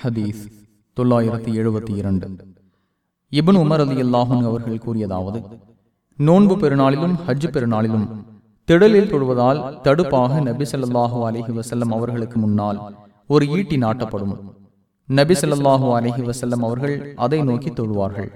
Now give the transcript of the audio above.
ஹதீஸ் தொள்ளாயிரத்தி எழுபத்தி இரண்டு. இபன் உமர் அலி அல்லாஹன் அவர்கள் கூறியதாவது நோன்பு பெருநாளிலும் ஹஜ் பெருநாளிலும் திடலில் தொழுவதால் தடுப்பாக நபி சொல்லாஹு அலஹி வசல்லம் அவர்களுக்கு முன்னால் ஒரு ஈட்டி நாட்டப்படும். நபி சொல்லாஹு அலஹி வசல்லம் அவர்கள் அதை நோக்கி தொழுவார்கள்.